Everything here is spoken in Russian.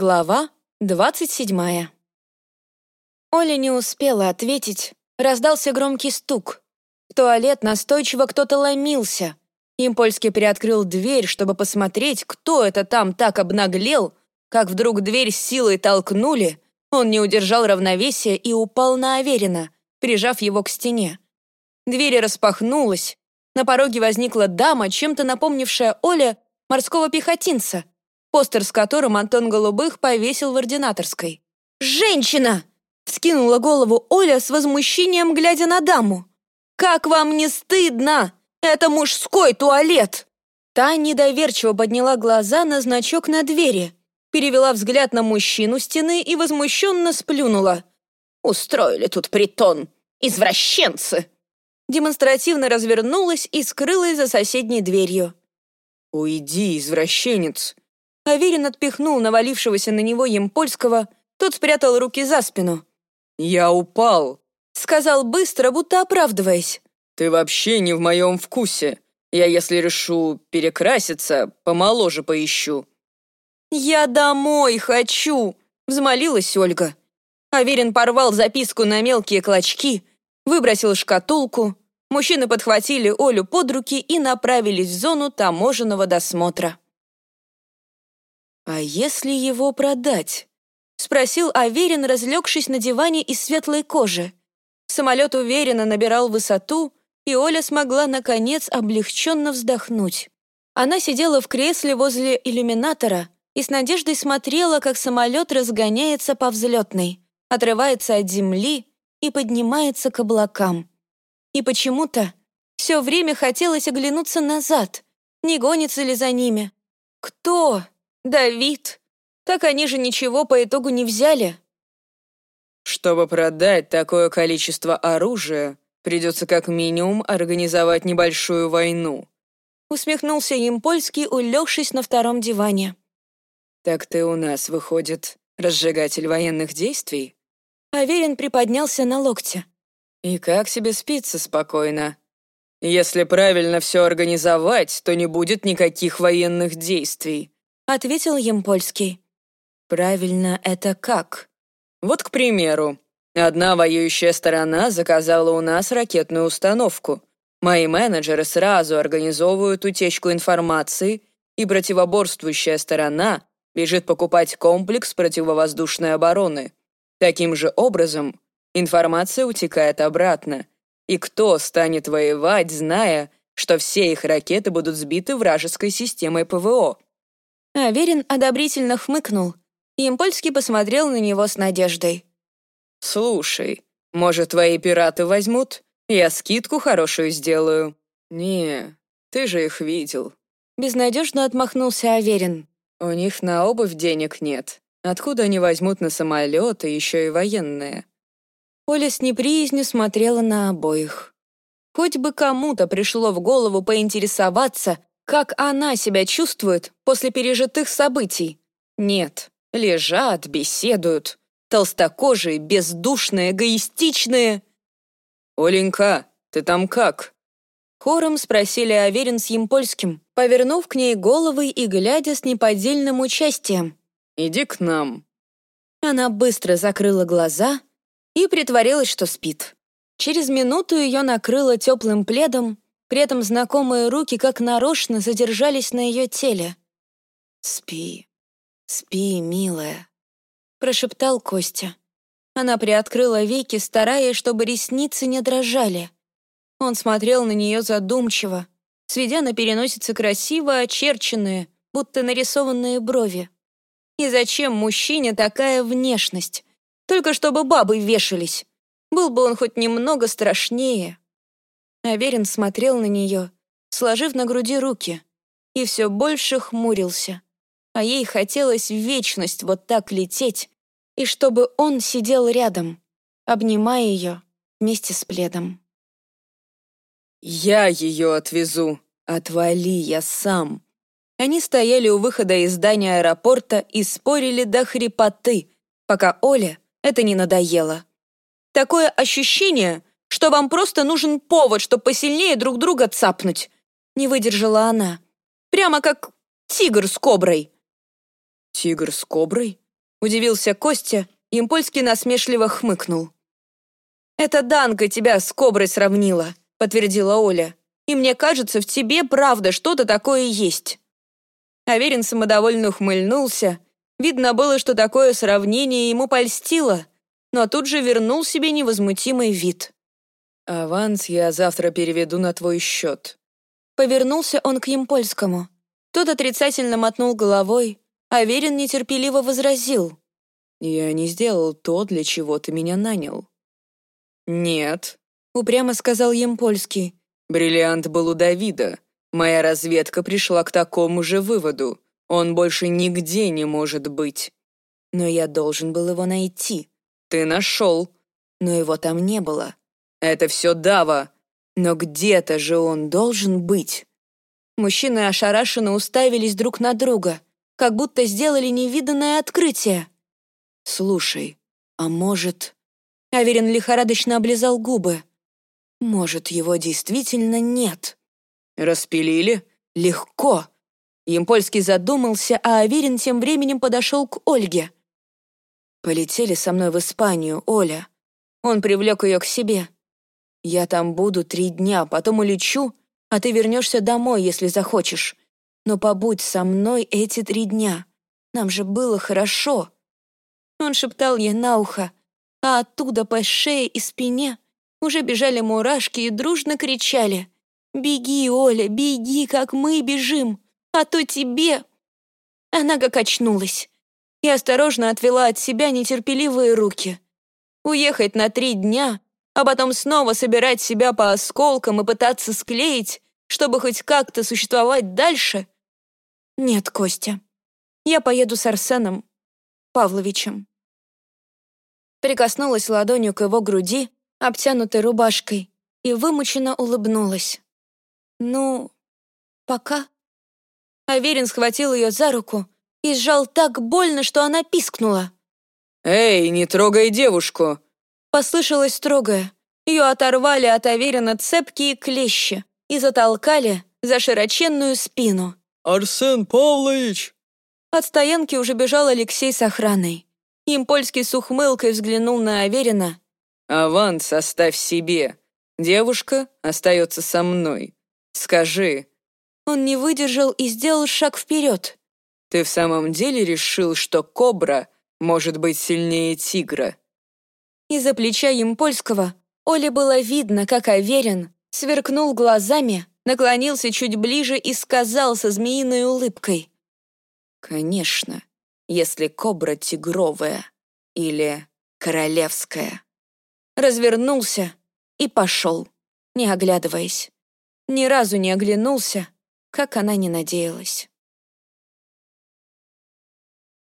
Глава двадцать седьмая. Оля не успела ответить. Раздался громкий стук. В туалет настойчиво кто-то ломился. Импольский приоткрыл дверь, чтобы посмотреть, кто это там так обнаглел, как вдруг дверь силой толкнули, он не удержал равновесия и упал на Аверина, прижав его к стене. Дверь распахнулась. На пороге возникла дама, чем-то напомнившая Оле морского пехотинца — постер с которым Антон Голубых повесил в ординаторской. «Женщина!» — вскинула голову Оля с возмущением, глядя на даму. «Как вам не стыдно? Это мужской туалет!» Та недоверчиво подняла глаза на значок на двери, перевела взгляд на мужчину стены и возмущенно сплюнула. «Устроили тут притон! Извращенцы!» Демонстративно развернулась и скрылась за соседней дверью. «Уйди, извращенец!» Аверин отпихнул навалившегося на него Емпольского, тот спрятал руки за спину. «Я упал», — сказал быстро, будто оправдываясь. «Ты вообще не в моем вкусе. Я, если решу перекраситься, помоложе поищу». «Я домой хочу», — взмолилась Ольга. Аверин порвал записку на мелкие клочки, выбросил шкатулку. Мужчины подхватили Олю под руки и направились в зону таможенного досмотра. «А если его продать?» — спросил Аверин, разлегшись на диване из светлой кожи. Самолет уверенно набирал высоту, и Оля смогла, наконец, облегченно вздохнуть. Она сидела в кресле возле иллюминатора и с надеждой смотрела, как самолет разгоняется по взлетной, отрывается от земли и поднимается к облакам. И почему-то все время хотелось оглянуться назад, не гонится ли за ними. Кто? Давид. Так они же ничего по итогу не взяли. Чтобы продать такое количество оружия, придется как минимум организовать небольшую войну. Усмехнулся им польский, улегшись на втором диване. Так ты у нас, выходит, разжигатель военных действий? Аверин приподнялся на локте. И как себе спится спокойно? Если правильно все организовать, то не будет никаких военных действий ответил Емпольский. «Правильно это как? Вот, к примеру, одна воюющая сторона заказала у нас ракетную установку. Мои менеджеры сразу организовывают утечку информации, и противоборствующая сторона бежит покупать комплекс противовоздушной обороны. Таким же образом информация утекает обратно. И кто станет воевать, зная, что все их ракеты будут сбиты вражеской системой ПВО? Аверин одобрительно хмыкнул, и Импольский посмотрел на него с надеждой. «Слушай, может, твои пираты возьмут? Я скидку хорошую сделаю». «Не, ты же их видел». Безнадежно отмахнулся Аверин. «У них на обувь денег нет. Откуда они возьмут на самолеты, еще и военные?» Оля с неприязнью смотрела на обоих. Хоть бы кому-то пришло в голову поинтересоваться, как она себя чувствует после пережитых событий? Нет, лежат, беседуют. Толстокожие, бездушные, эгоистичные. «Оленька, ты там как?» Хором спросили Аверин с Емпольским, повернув к ней головы и глядя с неподдельным участием. «Иди к нам». Она быстро закрыла глаза и притворилась, что спит. Через минуту ее накрыло теплым пледом, при этом знакомые руки как нарочно задержались на ее теле. «Спи, спи, милая», — прошептал Костя. Она приоткрыла веки, стараясь, чтобы ресницы не дрожали. Он смотрел на нее задумчиво, сведя на переносице красиво очерченные, будто нарисованные брови. И зачем мужчине такая внешность? Только чтобы бабы вешались. Был бы он хоть немного страшнее. Аверин смотрел на нее, сложив на груди руки, и все больше хмурился. А ей хотелось в вечность вот так лететь, и чтобы он сидел рядом, обнимая ее вместе с пледом. «Я ее отвезу! Отвали, я сам!» Они стояли у выхода из здания аэропорта и спорили до хрипоты, пока Оле это не надоело. Такое ощущение, что вам просто нужен повод, чтобы посильнее друг друга цапнуть. Не выдержала она. Прямо как тигр с коброй. Тигр с коброй? Удивился Костя, Импольский насмешливо хмыкнул. «Это Данка тебя с коброй сравнила», — подтвердила Оля. «И мне кажется, в тебе правда что-то такое есть». Аверин самодовольно ухмыльнулся. Видно было, что такое сравнение ему польстило, но тут же вернул себе невозмутимый вид. «Аванс я завтра переведу на твой счет». Повернулся он к Емпольскому. Тот отрицательно мотнул головой, Аверин нетерпеливо возразил. «Я не сделал то, для чего ты меня нанял». «Нет», — упрямо сказал Емпольский. «Бриллиант был у Давида. Моя разведка пришла к такому же выводу. Он больше нигде не может быть. Но я должен был его найти. Ты нашел. Но его там не было. Это все Дава. Но где-то же он должен быть. Мужчины ошарашенно уставились друг на друга, как будто сделали невиданное открытие. «Слушай, а может...» Аверин лихорадочно облизал губы. «Может, его действительно нет?» «Распилили?» «Легко!» Емпольский задумался, а Аверин тем временем подошел к Ольге. «Полетели со мной в Испанию, Оля». Он привлек ее к себе. «Я там буду три дня, потом улечу, а ты вернешься домой, если захочешь. Но побудь со мной эти три дня. Нам же было хорошо». Он шептал ей на ухо, а оттуда по шее и спине уже бежали мурашки и дружно кричали «Беги, Оля, беги, как мы бежим, а то тебе...» Она как очнулась и осторожно отвела от себя нетерпеливые руки. Уехать на три дня, а потом снова собирать себя по осколкам и пытаться склеить, чтобы хоть как-то существовать дальше? Нет, Костя, я поеду с Арсеном Павловичем прикоснулась ладонью к его груди, обтянутой рубашкой, и вымученно улыбнулась. «Ну, пока». Аверин схватил ее за руку и сжал так больно, что она пискнула. «Эй, не трогай девушку!» Послышалось строгое. Ее оторвали от Аверина цепкие клещи и затолкали за широченную спину. «Арсен Павлович!» От стоянки уже бежал Алексей с охраной. Импольский с ухмылкой взглянул на Аверина. «Аванс оставь себе. Девушка остается со мной. Скажи». Он не выдержал и сделал шаг вперед. «Ты в самом деле решил, что кобра может быть сильнее тигра?» Из-за плеча Импольского Оле было видно, как Аверин сверкнул глазами, наклонился чуть ближе и сказал со змеиной улыбкой. «Конечно, если кобра тигровая или королевская. Развернулся и пошел, не оглядываясь. Ни разу не оглянулся, как она не надеялась.